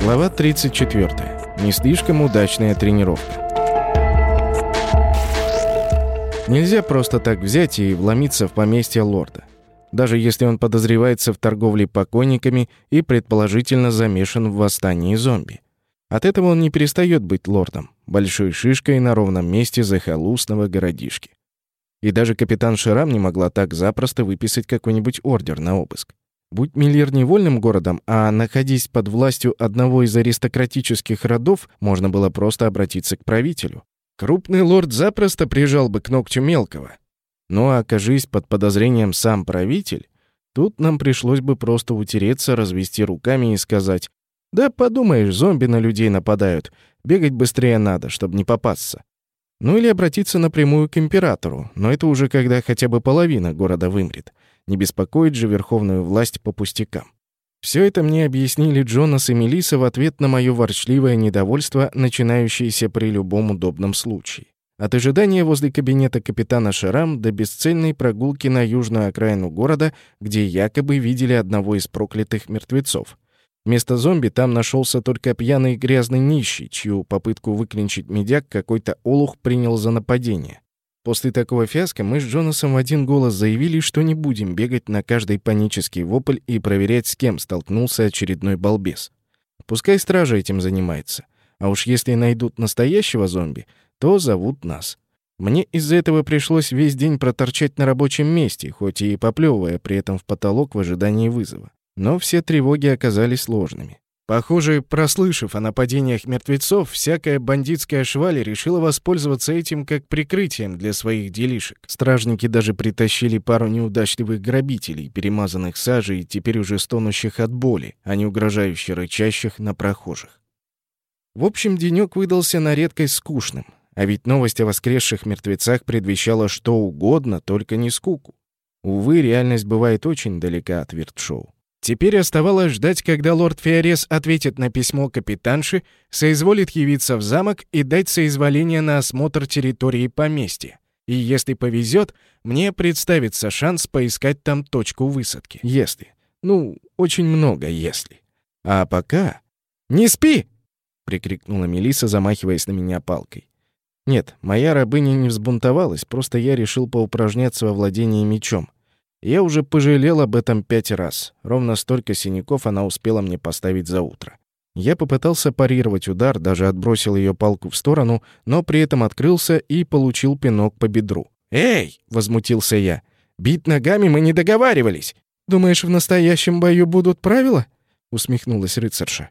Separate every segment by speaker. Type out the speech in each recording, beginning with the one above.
Speaker 1: Глава 34. Не слишком удачная тренировка. Нельзя просто так взять и вломиться в поместье лорда. Даже если он подозревается в торговле покойниками и предположительно замешан в восстании зомби. От этого он не перестает быть лордом, большой шишкой на ровном месте захолустного городишки. И даже капитан Ширам не могла так запросто выписать какой-нибудь ордер на обыск. Будь Миллер не вольным городом, а находясь под властью одного из аристократических родов, можно было просто обратиться к правителю. Крупный лорд запросто прижал бы к ногтю мелкого. Но окажись под подозрением сам правитель, тут нам пришлось бы просто утереться, развести руками и сказать «Да подумаешь, зомби на людей нападают, бегать быстрее надо, чтобы не попасться». Ну или обратиться напрямую к императору, но это уже когда хотя бы половина города вымрет. Не беспокоит же верховную власть по пустякам. Все это мне объяснили Джонас и Мелиса в ответ на мое ворчливое недовольство, начинающееся при любом удобном случае. От ожидания возле кабинета капитана Шарам до бесцельной прогулки на южную окраину города, где якобы видели одного из проклятых мертвецов. Вместо зомби там нашелся только пьяный грязный нищий, чью попытку выклинчить медяк какой-то олух принял за нападение. После такого фиаско мы с Джонасом в один голос заявили, что не будем бегать на каждый панический вопль и проверять, с кем столкнулся очередной балбес. Пускай стража этим занимается. А уж если найдут настоящего зомби, то зовут нас. Мне из-за этого пришлось весь день проторчать на рабочем месте, хоть и поплевывая при этом в потолок в ожидании вызова. Но все тревоги оказались сложными. Похоже, прослышав о нападениях мертвецов, всякая бандитская шваль решила воспользоваться этим как прикрытием для своих делишек. Стражники даже притащили пару неудачливых грабителей, перемазанных сажей и теперь уже стонущих от боли, а не угрожающе рычащих на прохожих. В общем, денёк выдался на редкость скучным, а ведь новость о воскресших мертвецах предвещала что угодно, только не скуку. Увы, реальность бывает очень далека от вирт-шоу. Теперь оставалось ждать, когда лорд Фиорес ответит на письмо капитанши, соизволит явиться в замок и дать соизволение на осмотр территории поместья. И если повезет, мне представится шанс поискать там точку высадки. Если. Ну, очень много если. А пока... «Не спи!» — прикрикнула Мелиса, замахиваясь на меня палкой. Нет, моя рабыня не взбунтовалась, просто я решил поупражняться во владении мечом. Я уже пожалел об этом пять раз. Ровно столько синяков она успела мне поставить за утро. Я попытался парировать удар, даже отбросил ее палку в сторону, но при этом открылся и получил пинок по бедру. «Эй!» — возмутился я. «Бить ногами мы не договаривались!» «Думаешь, в настоящем бою будут правила?» — усмехнулась рыцарша.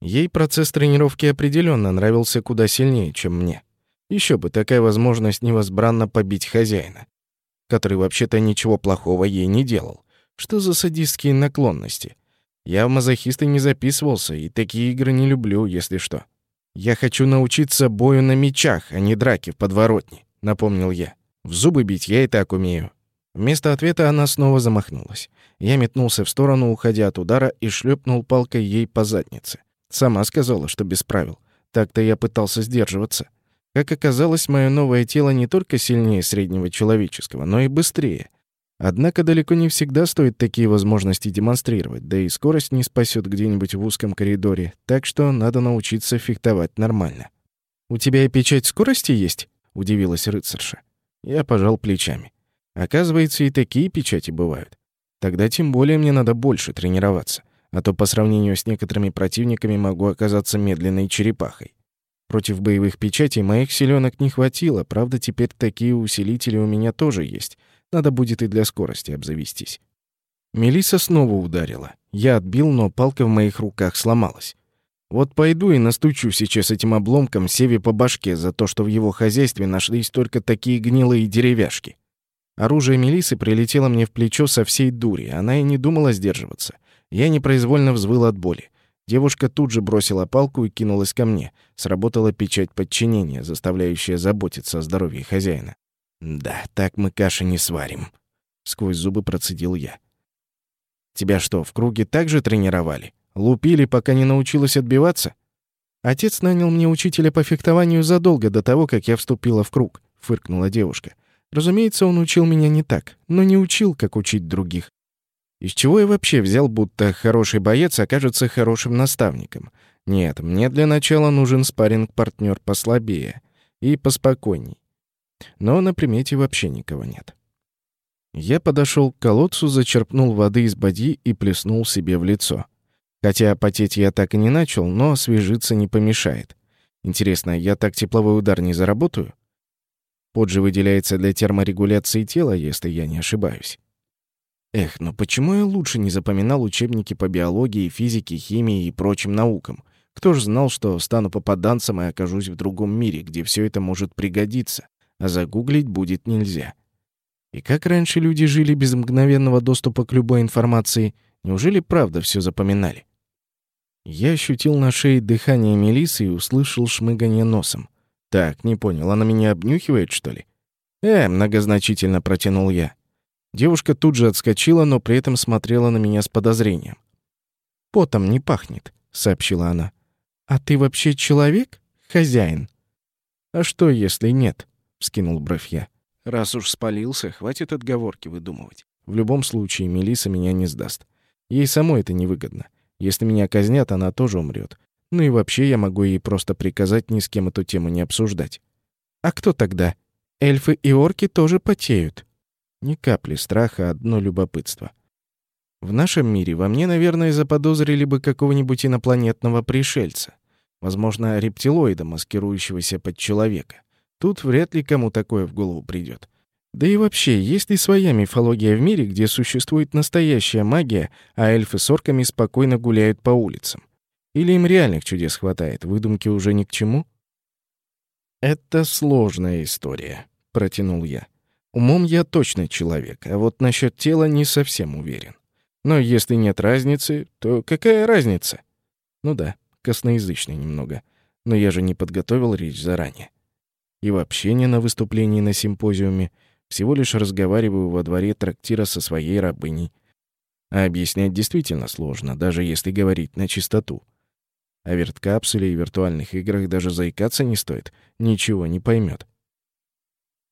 Speaker 1: Ей процесс тренировки определенно нравился куда сильнее, чем мне. Еще бы такая возможность невозбранно побить хозяина который вообще-то ничего плохого ей не делал. Что за садистские наклонности? Я в мазохисты не записывался, и такие игры не люблю, если что. Я хочу научиться бою на мечах, а не драке в подворотне, напомнил я. В зубы бить я и так умею. Вместо ответа она снова замахнулась. Я метнулся в сторону, уходя от удара, и шлепнул палкой ей по заднице. Сама сказала, что без правил. Так-то я пытался сдерживаться. Как оказалось, мое новое тело не только сильнее среднего человеческого, но и быстрее. Однако далеко не всегда стоит такие возможности демонстрировать, да и скорость не спасет где-нибудь в узком коридоре, так что надо научиться фехтовать нормально. «У тебя и печать скорости есть?» — удивилась рыцарша. Я пожал плечами. Оказывается, и такие печати бывают. Тогда тем более мне надо больше тренироваться, а то по сравнению с некоторыми противниками могу оказаться медленной черепахой. Против боевых печатей моих силёнок не хватило, правда, теперь такие усилители у меня тоже есть. Надо будет и для скорости обзавестись. Мелиса снова ударила. Я отбил, но палка в моих руках сломалась. Вот пойду и настучу сейчас этим обломком Севе по башке за то, что в его хозяйстве нашлись только такие гнилые деревяшки. Оружие Мелисы прилетело мне в плечо со всей дури, она и не думала сдерживаться. Я непроизвольно взвыл от боли. Девушка тут же бросила палку и кинулась ко мне. Сработала печать подчинения, заставляющая заботиться о здоровье хозяина. «Да, так мы каши не сварим», — сквозь зубы процедил я. «Тебя что, в круге так же тренировали? Лупили, пока не научилась отбиваться?» «Отец нанял мне учителя по фехтованию задолго до того, как я вступила в круг», — фыркнула девушка. «Разумеется, он учил меня не так, но не учил, как учить других. Из чего я вообще взял, будто хороший боец окажется хорошим наставником? Нет, мне для начала нужен спарринг партнер послабее и поспокойней. Но на примете вообще никого нет. Я подошел к колодцу, зачерпнул воды из бадьи и плеснул себе в лицо. Хотя потеть я так и не начал, но освежиться не помешает. Интересно, я так тепловой удар не заработаю? Пот же выделяется для терморегуляции тела, если я не ошибаюсь. Эх, но почему я лучше не запоминал учебники по биологии, физике, химии и прочим наукам? Кто ж знал, что стану попаданцем и окажусь в другом мире, где все это может пригодиться, а загуглить будет нельзя. И как раньше люди жили без мгновенного доступа к любой информации, неужели правда все запоминали? Я ощутил на шее дыхание Мелисы и услышал шмыганье носом. Так, не понял, она меня обнюхивает, что ли? Э, многозначительно протянул я. Девушка тут же отскочила, но при этом смотрела на меня с подозрением. «Потом не пахнет», — сообщила она. «А ты вообще человек, хозяин?» «А что, если нет?» — вскинул бровь я. «Раз уж спалился, хватит отговорки выдумывать. В любом случае, Мелиса меня не сдаст. Ей самой это невыгодно. Если меня казнят, она тоже умрет. Ну и вообще я могу ей просто приказать ни с кем эту тему не обсуждать. А кто тогда? Эльфы и орки тоже потеют. Ни капли страха, одно любопытство. В нашем мире во мне, наверное, заподозрили бы какого-нибудь инопланетного пришельца. Возможно, рептилоида, маскирующегося под человека. Тут вряд ли кому такое в голову придет. Да и вообще, есть ли своя мифология в мире, где существует настоящая магия, а эльфы с орками спокойно гуляют по улицам? Или им реальных чудес хватает, выдумки уже ни к чему? «Это сложная история», — протянул я. Умом я точно человек, а вот насчет тела не совсем уверен. Но если нет разницы, то какая разница? Ну да, косноязычный немного. Но я же не подготовил речь заранее. И вообще не на выступлении на симпозиуме, всего лишь разговариваю во дворе трактира со своей рабыней. А объяснять действительно сложно, даже если говорить на чистоту. О верткапсуле и виртуальных играх даже заикаться не стоит, ничего не поймет.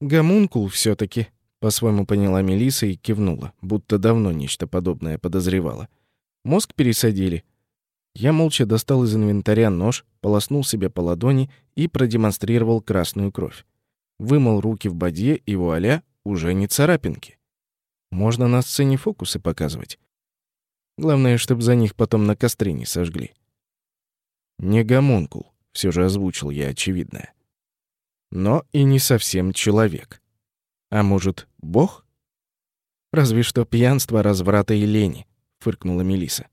Speaker 1: Гомункул все таки по-своему поняла Мелиса и кивнула, будто давно нечто подобное подозревала. Мозг пересадили. Я молча достал из инвентаря нож, полоснул себе по ладони и продемонстрировал красную кровь. Вымыл руки в бадье, и вуаля, уже не царапинки. Можно на сцене фокусы показывать. Главное, чтобы за них потом на костре не сожгли. Не гомункул, все же озвучил я очевидное но и не совсем человек. А может, бог? Разве что пьянство, разврата и лени, фыркнула Мелиса.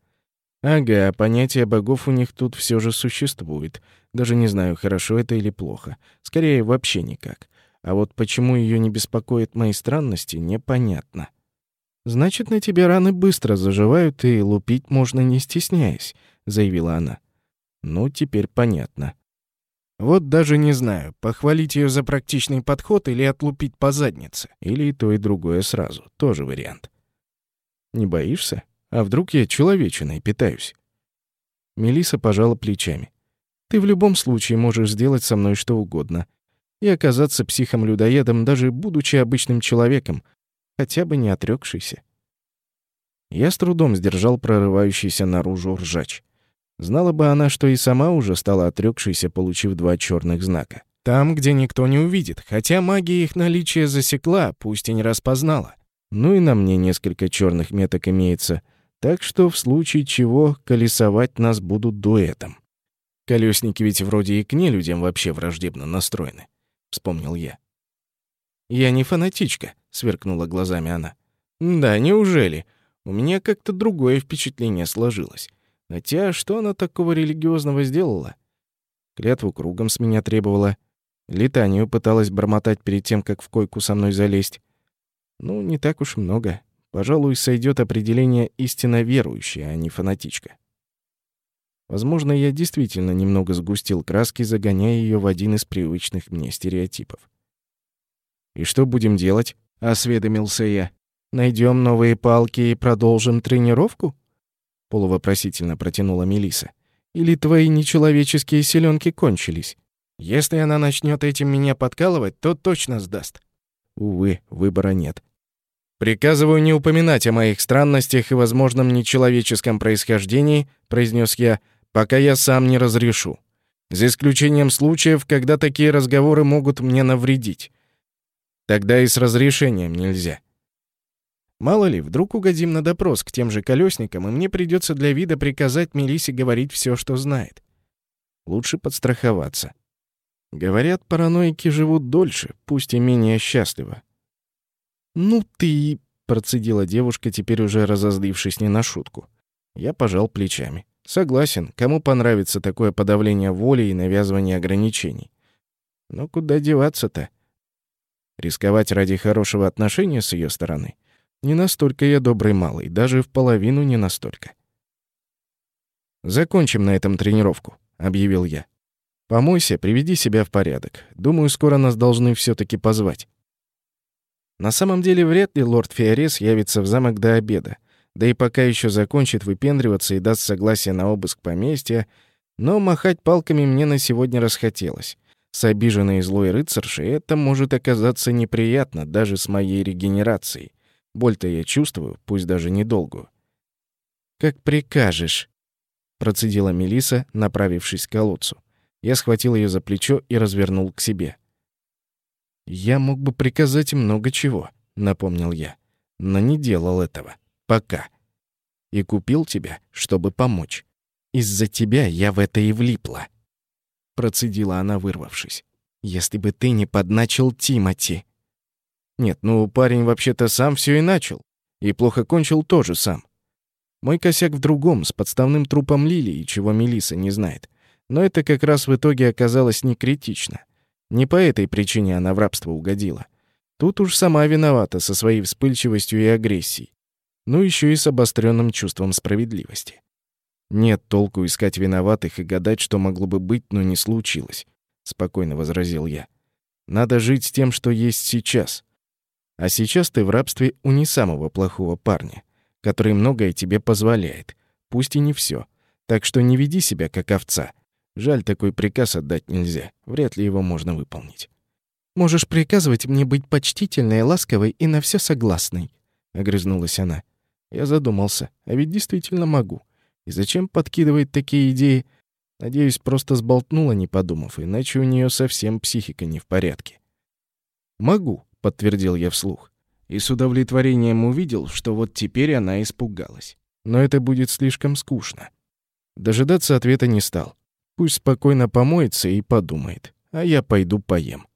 Speaker 1: Ага, понятие богов у них тут все же существует. Даже не знаю, хорошо это или плохо. Скорее, вообще никак. А вот почему ее не беспокоят мои странности, непонятно. Значит, на тебе раны быстро заживают, и лупить можно не стесняясь, заявила она. Ну, теперь понятно. Вот даже не знаю, похвалить ее за практичный подход или отлупить по заднице. Или и то, и другое сразу. Тоже вариант. Не боишься? А вдруг я человечиной питаюсь? Мелиса пожала плечами. Ты в любом случае можешь сделать со мной что угодно. И оказаться психом-людоедом, даже будучи обычным человеком, хотя бы не отрекшийся. Я с трудом сдержал прорывающийся наружу ржач. Знала бы она, что и сама уже стала отрёкшейся, получив два чёрных знака. Там, где никто не увидит, хотя магия их наличие засекла, пусть и не распознала. Ну и на мне несколько чёрных меток имеется, так что в случае чего колесовать нас будут дуэтом. Колесники ведь вроде и к нелюдям вообще враждебно настроены, вспомнил я. Я не фанатичка, сверкнула глазами она. Да, неужели? У меня как-то другое впечатление сложилось. Хотя, что она такого религиозного сделала? Клятву кругом с меня требовала. Летанию пыталась бормотать перед тем, как в койку со мной залезть. Ну, не так уж много. Пожалуй, сойдет определение истинно верующая, а не фанатичка. Возможно, я действительно немного сгустил краски, загоняя ее в один из привычных мне стереотипов. «И что будем делать?» — осведомился я. Найдем новые палки и продолжим тренировку?» Полувопросительно протянула Мелиса. Или твои нечеловеческие силёнки кончились? Если она начнёт этим меня подкалывать, то точно сдаст. Увы, выбора нет. «Приказываю не упоминать о моих странностях и возможном нечеловеческом происхождении», произнес я, «пока я сам не разрешу. За исключением случаев, когда такие разговоры могут мне навредить. Тогда и с разрешением нельзя». Мало ли, вдруг угодим на допрос к тем же колесникам, и мне придется для вида приказать Мелисе говорить все, что знает. Лучше подстраховаться. Говорят, параноики живут дольше, пусть и менее счастливо. «Ну ты...» — процедила девушка, теперь уже разозлившись не на шутку. Я пожал плечами. Согласен, кому понравится такое подавление воли и навязывание ограничений. Но куда деваться-то? Рисковать ради хорошего отношения с ее стороны? Не настолько я добрый малый, даже в половину не настолько. «Закончим на этом тренировку», — объявил я. Помойся, приведи себя в порядок. Думаю, скоро нас должны все таки позвать. На самом деле, вряд ли лорд Фиорес явится в замок до обеда. Да и пока еще закончит выпендриваться и даст согласие на обыск поместья, но махать палками мне на сегодня расхотелось. С обиженной злой рыцаршей это может оказаться неприятно даже с моей регенерацией. Боль-то я чувствую, пусть даже недолгую. «Как прикажешь», — процедила Мелиса, направившись к колодцу. Я схватил ее за плечо и развернул к себе. «Я мог бы приказать много чего», — напомнил я. «Но не делал этого. Пока. И купил тебя, чтобы помочь. Из-за тебя я в это и влипла», — процедила она, вырвавшись. «Если бы ты не подначил Тимати». «Нет, ну парень вообще-то сам все и начал. И плохо кончил тоже сам. Мой косяк в другом, с подставным трупом Лилии, чего Мелиса не знает. Но это как раз в итоге оказалось не критично. Не по этой причине она в рабство угодила. Тут уж сама виновата со своей вспыльчивостью и агрессией. Ну еще и с обостренным чувством справедливости. Нет толку искать виноватых и гадать, что могло бы быть, но не случилось, спокойно возразил я. Надо жить с тем, что есть сейчас. А сейчас ты в рабстве у не самого плохого парня, который многое тебе позволяет, пусть и не все. Так что не веди себя как овца Жаль, такой приказ отдать нельзя. Вряд ли его можно выполнить. «Можешь приказывать мне быть почтительной, ласковой и на все согласной», — огрызнулась она. Я задумался, а ведь действительно могу. И зачем подкидывает такие идеи? Надеюсь, просто сболтнула, не подумав, иначе у нее совсем психика не в порядке. «Могу», — подтвердил я вслух. И с удовлетворением увидел, что вот теперь она испугалась. Но это будет слишком скучно. Дожидаться ответа не стал. Пусть спокойно помоется и подумает, а я пойду поем.